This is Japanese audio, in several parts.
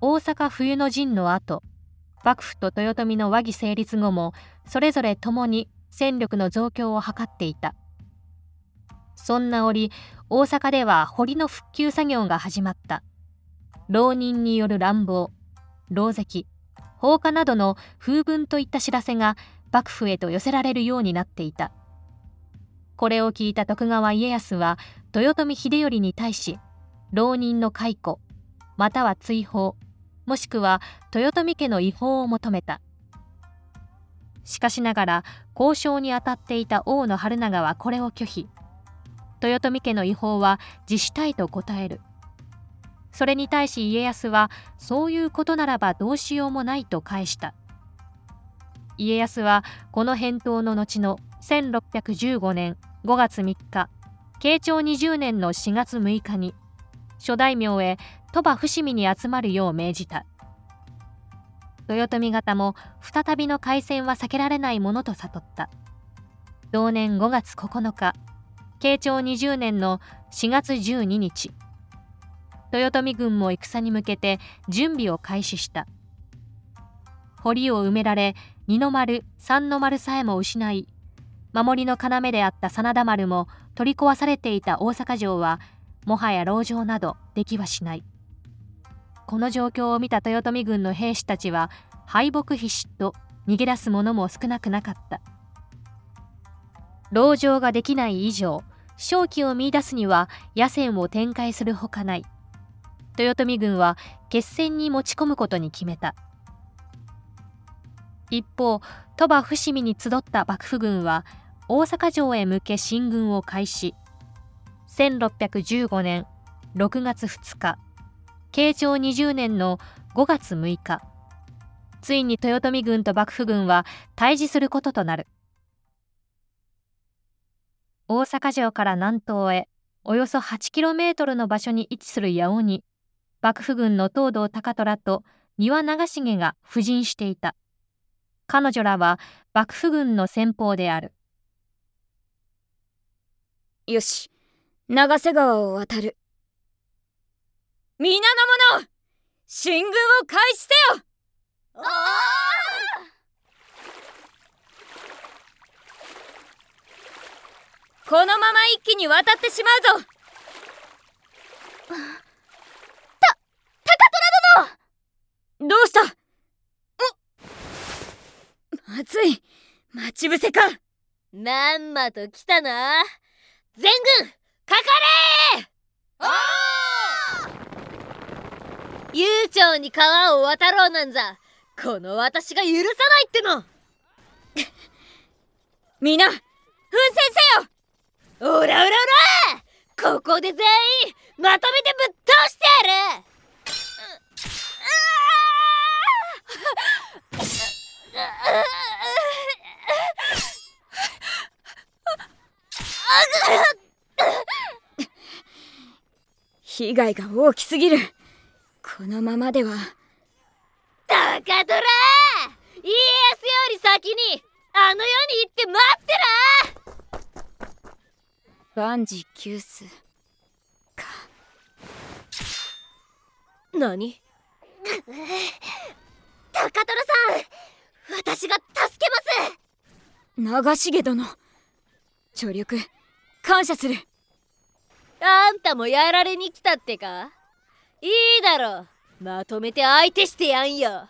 大阪冬の陣の後幕府と豊臣の和議成立後もそれぞれ共に戦力の増強を図っていた。そんな折大阪では堀の復旧作業が始まった。浪人による乱暴狼藉放火などの風聞といった知らせが幕府へと寄せられるようになっていた。これを聞いた徳川家康は豊臣秀頼に対し浪人の解雇または追放もしくは豊臣家の違法を求めた。しかしながら交渉に当たっていた大野春長はこれを拒否。豊臣家の違法は辞したいと答える。それに対し家康はそういうことならばどうしようもないと返した。家康はこの返答の後の1615年5月3日慶長20年の4月6日に諸大名へ鳥羽伏見に集まるよう命じた。豊臣方も再びの開戦は避けられないものと悟った。同年5月9日慶長20年の4月12日豊臣軍も戦に向けて準備を開始した。堀を埋められ二の丸三の丸さえも失い守りの要であった真田丸も取り壊されていた大阪城はもはや籠城などできはしない。この状況を見た豊臣軍の兵士たちは敗北必至と逃げ出す者も少なくなかった。籠城ができない以上勝機を見出すには野戦を展開するほかない。豊臣軍は決戦に持ち込むことに決めた。一方鳥羽伏見に集った幕府軍は大阪城へ向け進軍を開始。1615年6月2日慶長20年の5月6日。ついに豊臣軍と幕府軍は対峙することとなる。大阪城から南東へおよそ 8km の場所に位置する八尾に幕府軍の東堂高虎と丹羽長重が布陣していた。彼女らは幕府軍の先方である。よし長瀬川を渡る。皆の者進軍を開始せよ。このまま一気に渡ってしまうぞ。どうした？まずい。待ち伏せか。まんまと来たな。全軍かかれ悠長に川を渡ろうなんざ。この私が許さないっての。皆奮戦せよ。オラオラオラここで全員まとめてぶっ倒してやる。被害が大きすぎる。このままでは。高虎！家康より先にあの世に行って待ってな万事休すか。何？高虎さん私が助けます！長重殿。助力感謝する。あんたもやられに来たってか？いいだろ。まとめて相手してやんよ。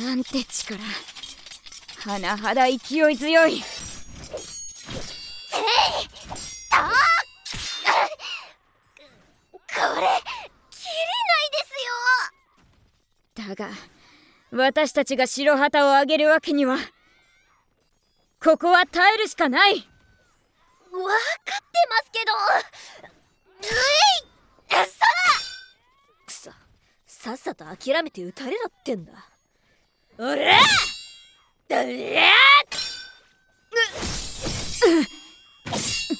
なんて力。甚だ勢い強い。えいたこれだが私たちが白旗をあげるわけにはここは耐えるしかない。分かってますけどういくそさっさと諦めて撃たれろってんだ。おらだりゃ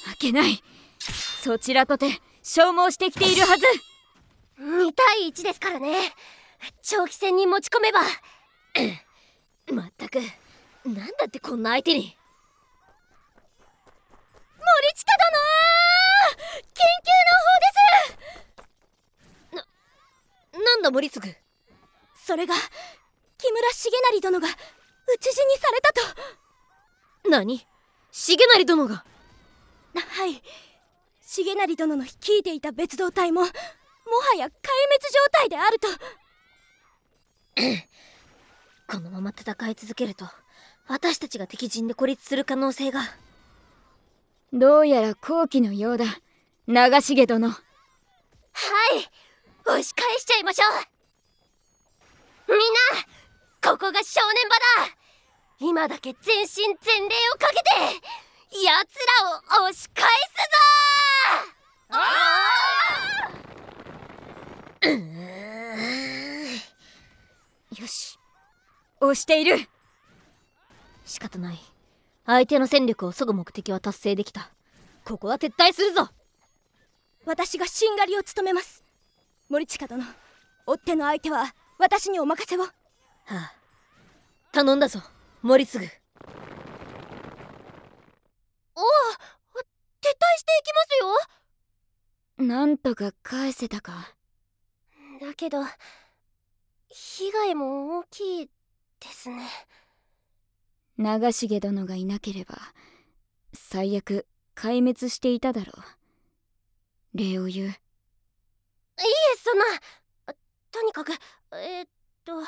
負けない。そちらとて消耗してきているはず。2対1ですからね。長期戦に持ち込めば。まったく。なんだってこんな相手に。森近殿緊急のだ森次？それが木村重成殿が討ち死にされたと。何？重成殿が？はい。重成殿の率いていた別動隊ももはや壊滅状態であると。このまま戦い続けると私たちが敵陣で孤立する可能性が。どうやら好機のようだ長重殿。はい。押し返しちゃいましょう。みんなここが正念場だ。今だけ全身全霊をかけて奴らを押し返すぞ。よし。押している。仕方ない。相手の戦力を削ぐ目的は達成できた。ここは撤退するぞ私がしんがりを務めます。森近殿追っ手の相手は私にお任せを。はあ。頼んだぞ森次。おお撤退していきますよ。なんとか返せたか。だけど被害も大きいですね。長重殿がいなければ最悪壊滅していただろう礼を言う。いえそんなとにかくえー、っと状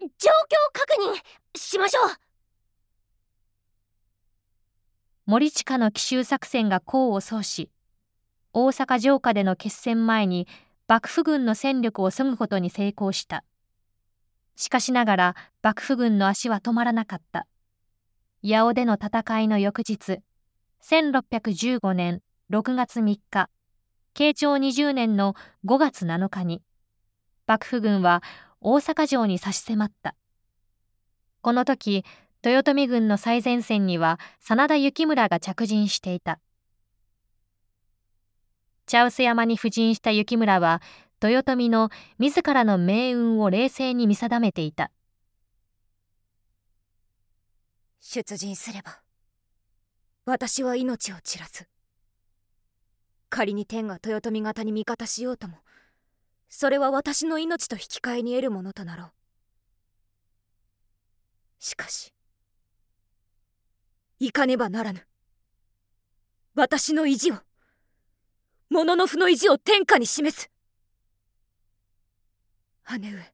況確認しましょう。森近の奇襲作戦が功を奏し大阪城下での決戦前に幕府軍の戦力を削ぐことに成功した。しかしながら幕府軍の足は止まらなかった。八尾での戦いの翌日1615年6月3日。慶長20年の5月7日に。幕府軍は大阪城に差し迫った。この時豊臣軍の最前線には真田幸村が着陣していた。茶臼山に布陣した幸村は豊臣の自らの命運を冷静に見定めていた。出陣すれば私は命を散らす。仮に天が豊臣方に味方しようともそれは私の命と引き換えに得るものとなろう。しかし行かねばならぬ。私の意地を物の符の意地を天下に示す。姉上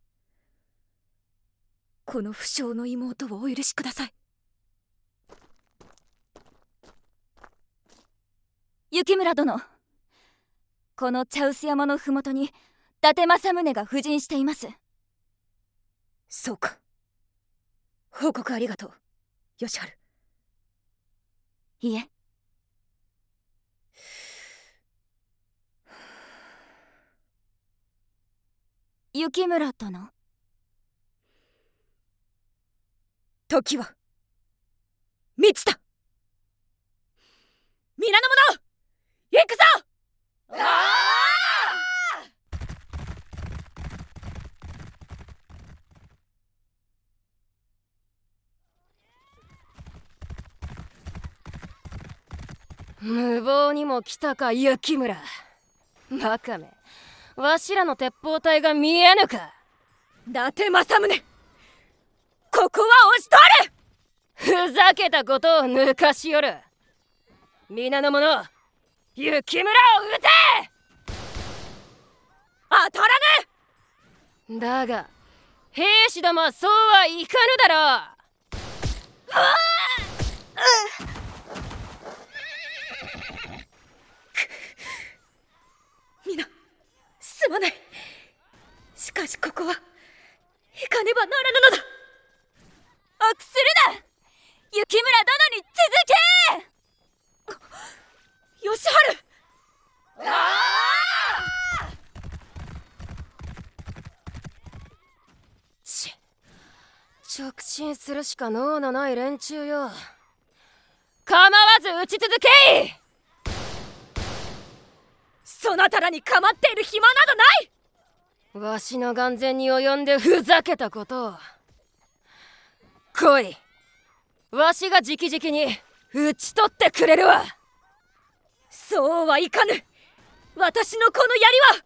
この不祥の妹をお許しください。雪村殿。この茶臼山の麓に伊達政宗が布陣しています。そうか。報告ありがとう。吉春いえ。雪村殿。時は。満ちた。皆の者行くぞ無謀にも来たか雪村。バカめ。わしらの鉄砲隊が見えぬか。伊達政宗。ここは押し取るふざけたことを抜かしよる。皆の者雪村を撃て当たらぬだが兵士どもはそうはいかぬだろう。皆すまない。しかしここは行かねばならぬのだ。臆するな！雪村殿に続け！吉春ち直進するしか能のない連中よ。構わず撃ち続けそなたらに構っている暇などない！わしの眼前に及んでふざけたこと。を来い。わしが直々に討ち取ってくれるわ。そうはいかぬ。私のこの槍は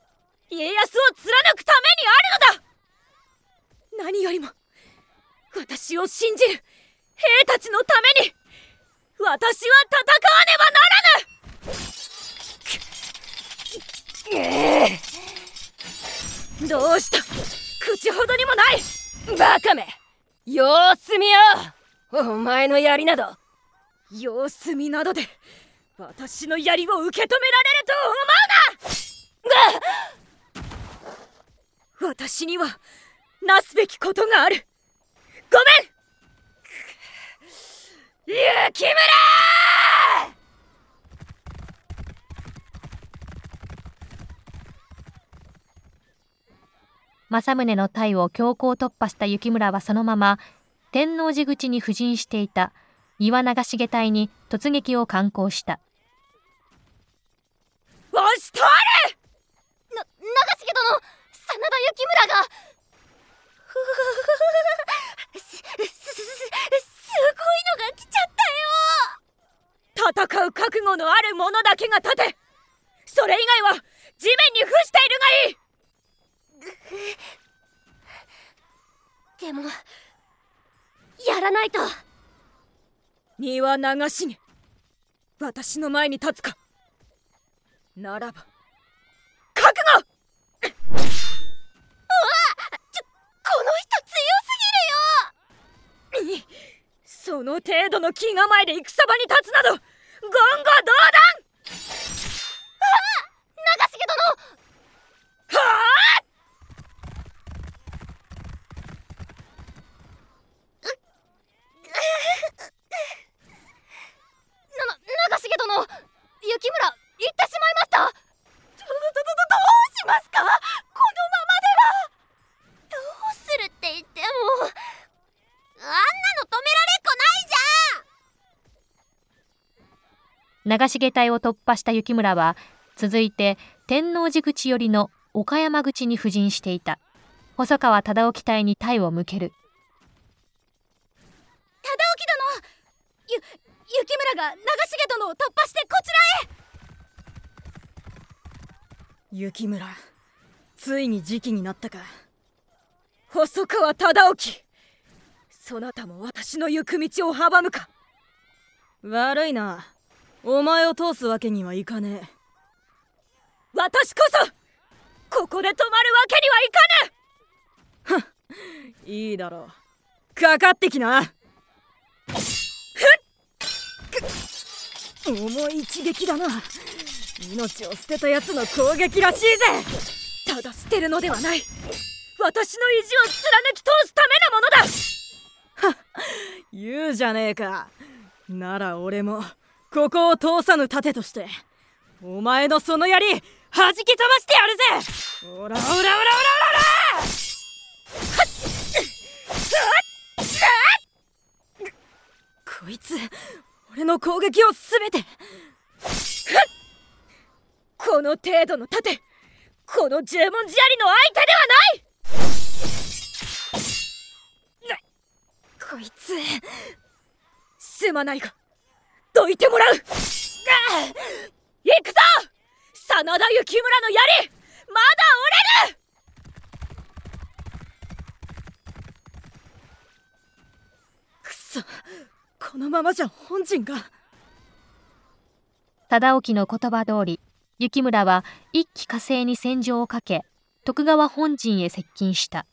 家康を貫くためにあるのだ。何よりも私を信じる兵たちのために私は戦わねばならぬ。どうした？口ほどにもない。バカめ。様子見よお前の槍など。様子見などで私の槍を受け止められると思うな私にはなすべきことがある。ごめん。雪村政宗の隊を強行突破した幸村はそのまま天王寺口に布陣していた。岩永重隊に突撃を敢行したわしとあれな長重殿真田幸村がすすすすすごいのが来ちゃったよ戦う覚悟のある者だけが立て。それ以外は地面に伏しているがいい。でもやらないと。荷は流しに。私の前に立つか。ならば覚悟。この人強すぎるよ。その程度の気構えで戦場に立つなどガンガド重殿断はあな長重殿雪村行ってしまいましたどどどどどどうしますかこのままではどうするって言ってもあんなの止められっこないじゃん長重隊を突破した幸村は続いて天王寺口寄りの岡山口に布陣していた。細川忠興隊に隊を向ける。忠興殿ゆ雪村が長重殿を突破してこちらへ！雪村ついに時期になったか。細川忠興そなたも私の行く道を阻むか。悪いなお前を通すわけにはいかねえ。私こそここで止まるわけにはいかぬいいだろう。かかってきな。ふっ。重い一撃だな。命を捨てた奴の攻撃らしいぜ。ただ捨てるのではない。私の意地を貫き通すためのものだ。はっ。言うじゃねえか。なら俺も。ここを通さぬ盾としてお前のその槍弾き飛ばしてやるぜ。オラオラオラオラオラオラこいつ俺の攻撃をすべてこの程度の盾この十文字槍の相手ではないなこいつすまないがどいてもらう。行くぞ。真田幸村の槍。まだ折れる。くそ。このままじゃ本陣が。忠興の言葉通り幸村は一気火星に戦場をかけ徳川本陣へ接近した。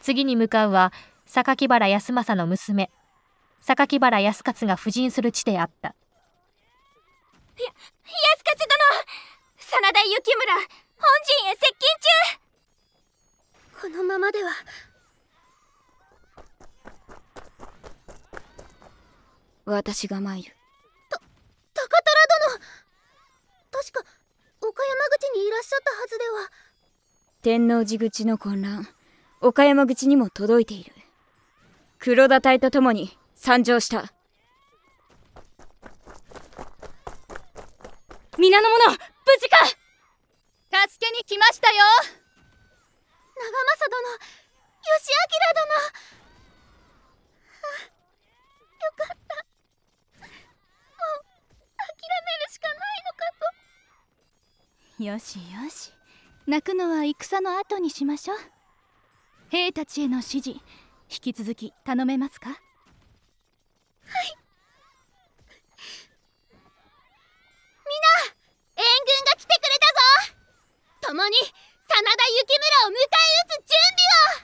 次に向かうは榊原康政の娘榊原康勝が布陣する地であった。安勝殿！真田幸村本陣へ接近中！このままでは。私が参る。高虎殿！確か岡山口にいらっしゃったはずでは。天王寺口の混乱岡山口にも届いている。黒田隊と共に参上した。皆の者無事か。助けに来ましたよ。長政殿義明殿。はあよかった。もう諦めるしかないのかと。よしよし。泣くのは戦の後にしましょう。兵たちへの指示引き続き頼めますか？はいみんな援軍が来てくれたぞ共に真田幸村を迎え撃つ準備を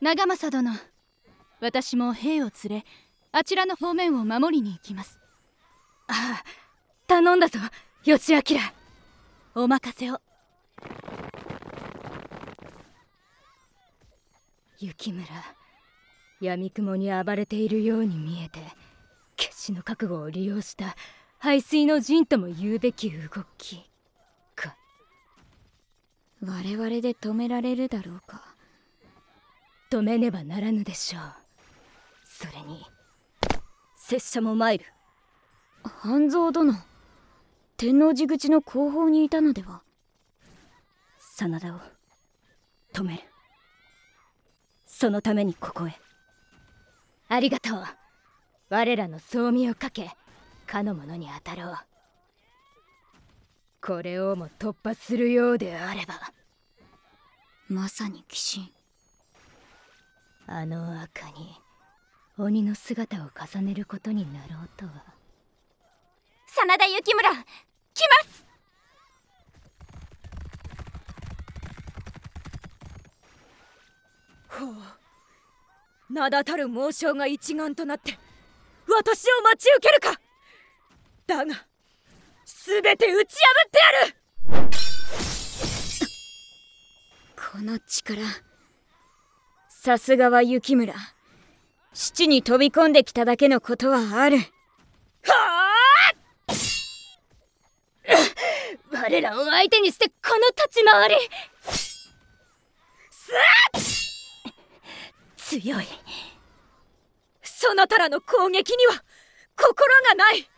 長政殿私も兵を連れあちらの方面を守りに行きますああ頼んだぞ義明お任せを雪村。闇雲に暴れているように見えて決死の覚悟を利用した排水の陣とも言うべき動き。か。我々で止められるだろうか。止めねばならぬでしょう。それに拙者も参る。半蔵殿天王寺口の後方にいたのでは。真田を止めるそのためにここへ。ありがとう。我らの装備をかけかの者に当たろう。これをも突破するようであれば。まさに鬼神。あの赤に鬼の姿を重ねることになろうとは。真田幸村来ますほう。名だたる猛将が一丸となって私を待ち受けるか。だが全て打ち破ってやる。この力さすがは雪村。七に飛び込んできただけのことはある。はあ 我らを相手にしてこの立ち回り。すっ強い。そなたらの攻撃には心がない。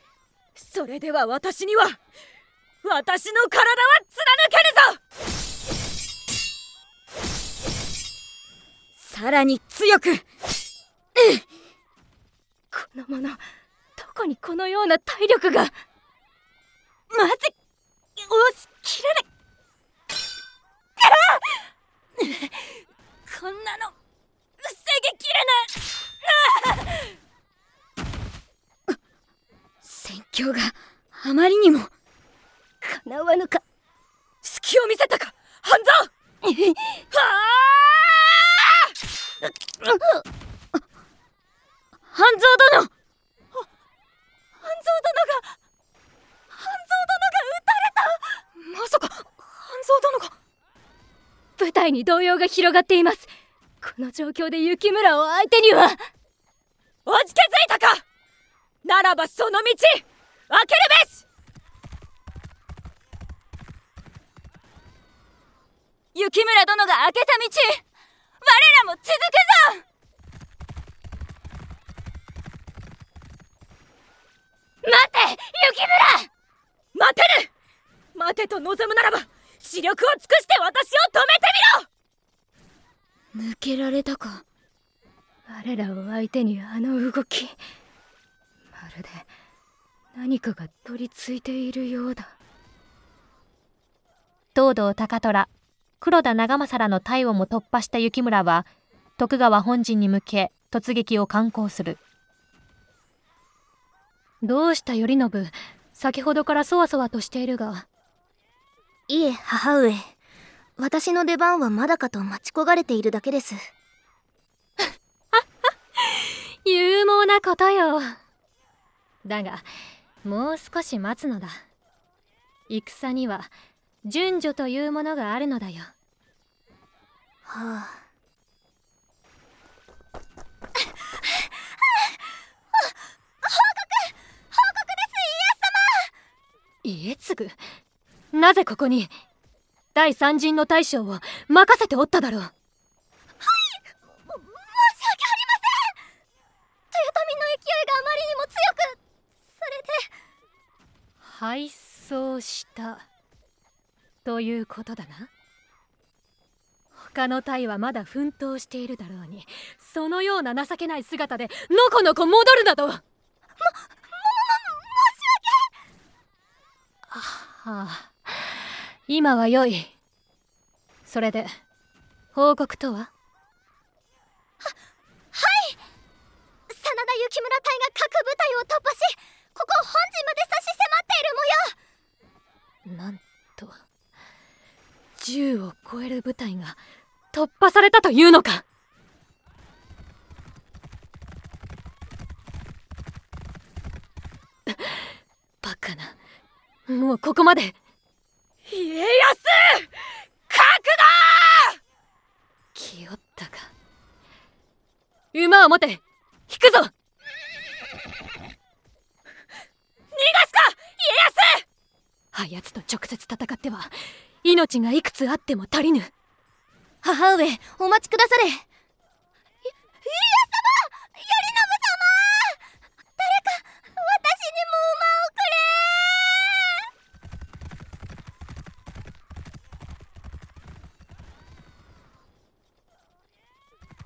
それでは私には私の体は貫けるぞ。さらに強く、うん、この者どこにこのような体力がまず押し切られ こんなの防ぎきれない戦況があまりにもかなわぬか。隙を見せたか半蔵 はあ。半蔵殿。半蔵殿が半蔵殿が撃たれた。まさか半蔵殿が。部隊に動揺が広がっています。この状況で雪村を相手にはおじけづいたか。ならばその道開けるべし！雪村殿が開けた道我らも続くぞ！待て雪村！待てる！待てと望むならば視力を尽くして私を止めてみろ！抜けられたか。我らを相手にあの動き。まるで何かが取り付いているようだ。東堂高虎黒田長政らの体をも突破した雪村は徳川本陣に向け突撃を敢行する。どうした頼信先ほどからそわそわとしているが。いえ母上。私の出番はまだかと待ち焦がれているだけです。勇猛なことよ。だがもう少し待つのだ。戦には順序というものがあるのだよ。はあ。家継なぜここに第三陣の大将を任せておっただろう。はい。申し訳ありません。豊臣の勢いがあまりにも強く敗走した。ということだな。他の隊はまだ奮闘しているだろうにそのような情けない姿でのこのこ戻るなども、も、も、も、申し訳。あ。今は良い。それで報告とは？ははい。真田幸村隊が各部隊を突破しここ本陣まで差し迫っている模様。なんと10を超える部隊が突破されたというのか。バカな。もうここまで。家康!覚悟!気負ったか。馬を持て。引くぞ逃がすか家康あやつと直接戦っては命がいくつあっても足りぬ。母上お待ちくだされ。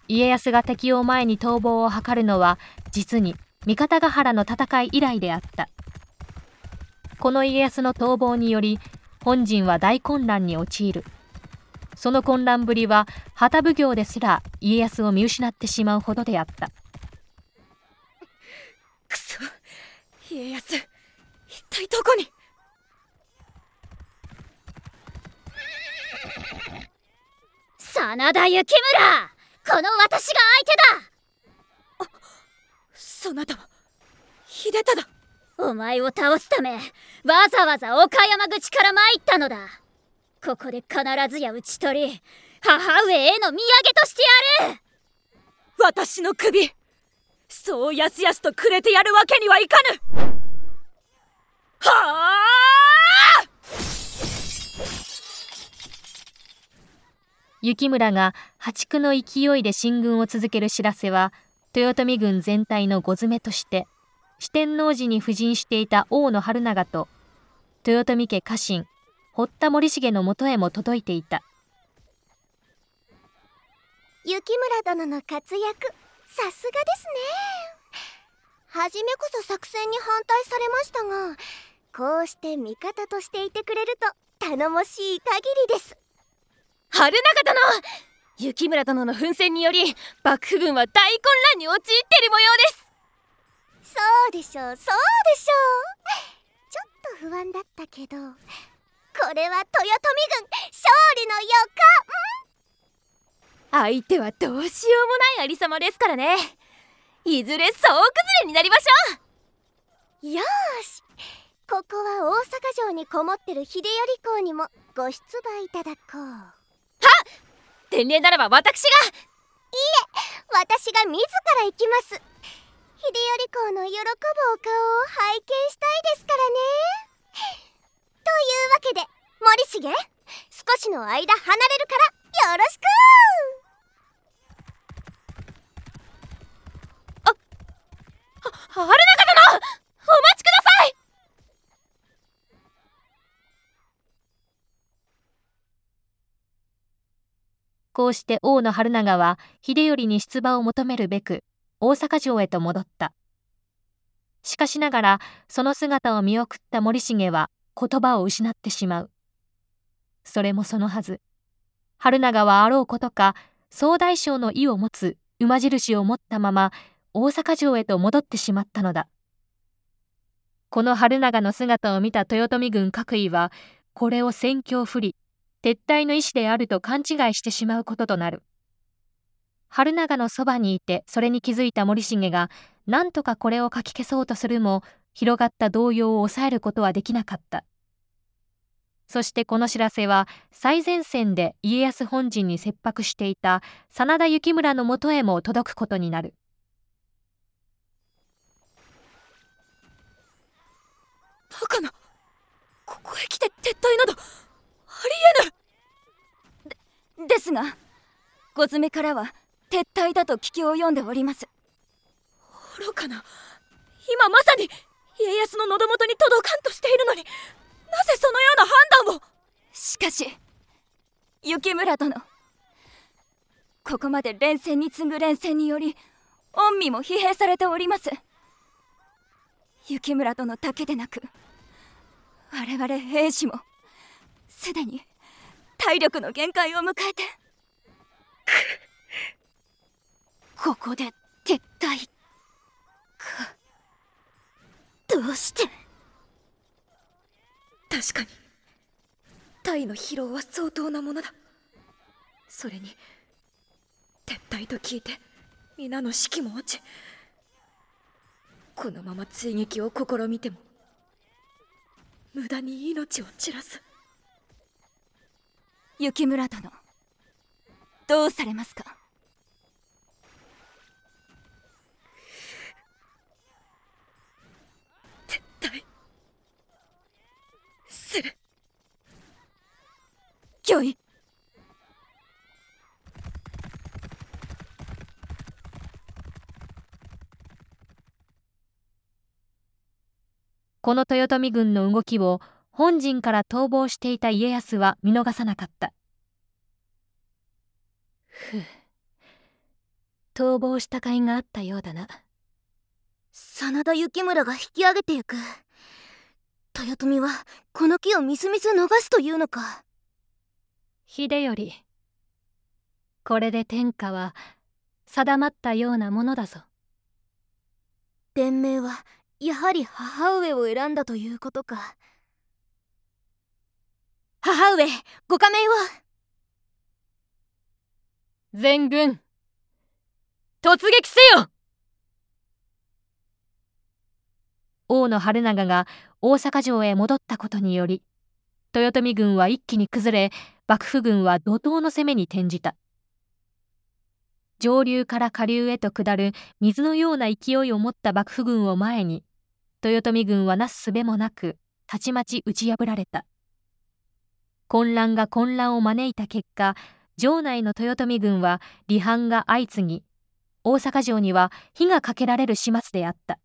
家康が敵を前に逃亡を図るのは実に三方ヶ原の戦い以来であった。この家康の逃亡により本陣は大混乱に陥る。その混乱ぶりは旗奉行ですら家康を見失ってしまうほどであった。くそ家康一体どこに？真田幸村この私が相手だ。そなたは秀忠。お前を倒すためわざわざ岡山口から参ったのだ。ここで必ずや討ち取り母上への土産としてやる。私の首そうやすやすとくれてやるわけにはいかぬ。はあ。雪村が破竹の勢いで進軍を続ける知らせは豊臣軍全体のご詰めとして四天王寺に布陣していた王の春長と豊臣家家臣堀田森重のもとへも届いていた。雪村殿の活躍さすがですね。初めこそ作戦に反対されましたがこうして味方としていてくれると頼もしい限りです。春長殿雪村殿の奮戦により幕府軍は大混乱に陥っている模様ですそうでしょうそうでしょう。ちょっと不安だったけどこれは豊臣軍勝利の予感相手はどうしようもないありさまですからね。いずれ総崩れになりましょう。よし。ここは大阪城にこもってる秀頼公にもご出馬いただこう。伝令ならば私が。いいえ私が自ら行きます秀頼公の喜ぶお顔を拝見したいですからね。というわけで森重少しの間離れるからよろしく。あ春長殿お待ちください。こうして王の春長は秀頼に出馬を求めるべく大阪城へと戻った。しかしながらその姿を見送った森重は言葉を失ってしまう。それもそのはず。春長はあろうことか総大将の意を持つ馬印を持ったまま大阪城へと戻ってしまったのだ。この春長の姿を見た豊臣軍各位はこれを戦況不利撤退の意思であると勘違いしてしまうこととなる。春長のそばにいてそれに気づいた森重が何とかこれをかき消そうとするも広がった動揺を抑えることはできなかった。そしてこの知らせは最前線で家康本陣に切迫していた真田幸村のもとへも届くことになる。バカなここへ来て撤退などありえぬでですが小詰めからは撤退だと聞き及んでおります。愚かな。今まさに家康の喉元に届かんとしているのに。なぜそのような判断を？しかし雪村殿。ここまで連戦に次ぐ連戦により御身も疲弊されております。雪村殿だけでなく我々兵士もすでに体力の限界を迎えてここで撤退。かどうして？確かに。体の疲労は相当なものだ。それに撤退と聞いて皆の士気も落ちこのまま追撃を試みても無駄に命を散らす。雪村殿どうされますか？する。御意この豊臣軍の動きを本陣から逃亡していた家康は見逃さなかった。ふう。逃亡した甲斐があったようだな。真田幸村が引き上げてゆく豊臣はこの木をみすみす逃すというのか。秀頼これで天下は定まったようなものだぞ。弁明はやはり母上を選んだということか。母上ご仮面は？全軍突撃せよ！大野晴長が大阪城へ戻ったことにより豊臣軍は一気に崩れ幕府軍は怒涛の攻めに転じた。上流から下流へと下る水のような勢いを持った幕府軍を前に豊臣軍はなすすべもなくたちまち打ち破られた。混乱が混乱を招いた結果城内の豊臣軍は離反が相次ぎ大阪城には火がかけられる始末であった。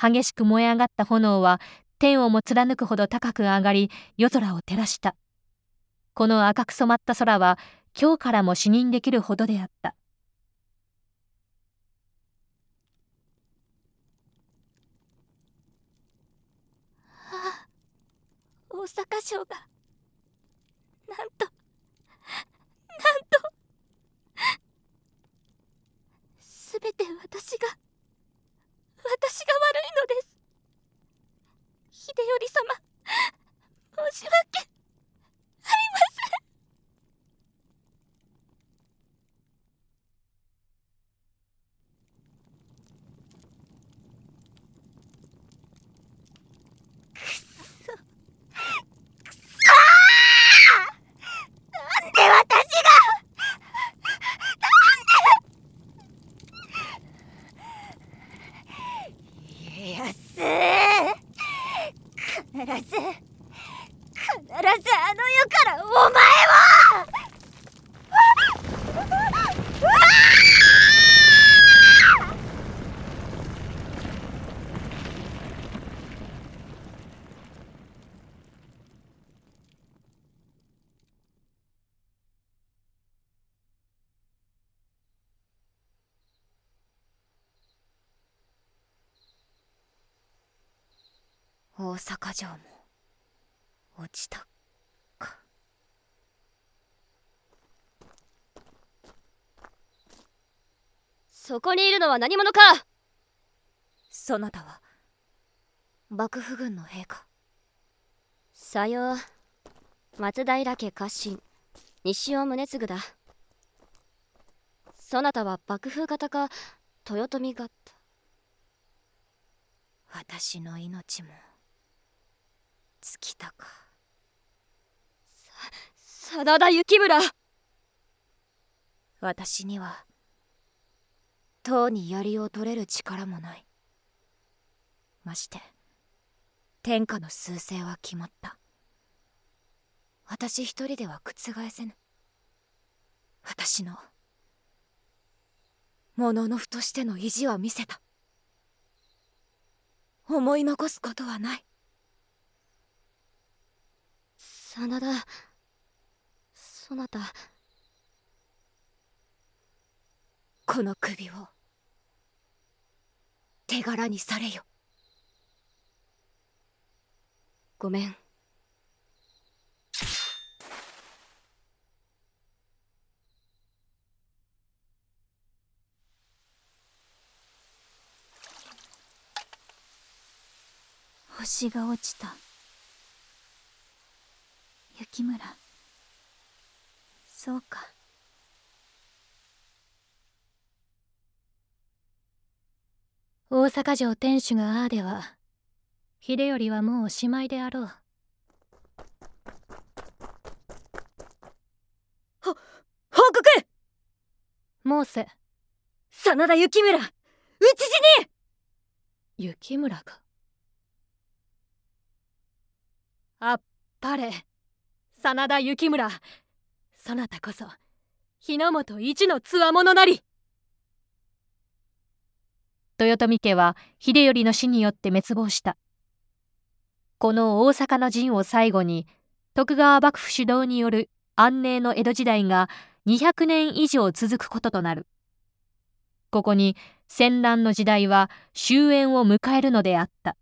激しく燃え上がった炎は天をも貫くほど高く上がり夜空を照らした。この赤く染まった空は今日からも視認できるほどであった。あ大阪城がなんとなんとすべて私が私が悪いのです。秀頼様申し訳ありません。くそ。くそなんで私が家康必ず必ずあの世からお前を大阪城も落ちたか。そこにいるのは何者か。そなたは幕府軍の兵か。さよう。松平家家臣。西尾宗次だ。そなたは幕府方か。豊臣方。私の命も。尽きたか。真田幸村私にはとうに槍を取れる力もない。まして天下の趨勢は決まった。私一人では覆せぬ。私の物のふとしての意地は見せた。思い残すことはない。真田。そなた。この首を。手柄にされよ。ごめん。星が落ちた。雪村。そうか。大阪城天守がああでは秀頼はもうおしまいであろう。報告！モーセ。真田幸村。討ち死に雪村があっぱれ真田幸村。そなたこそ日の本一のつわものなり。豊臣家は秀頼の死によって滅亡した。この大阪の陣を最後に徳川幕府主導による安寧の江戸時代が200年以上続くこととなる。ここに戦乱の時代は終焉を迎えるのであった。